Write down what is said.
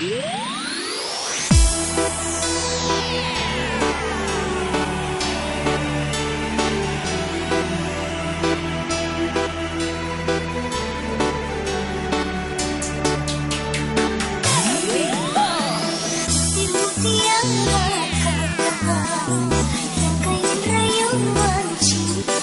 Yang kau yang mencinta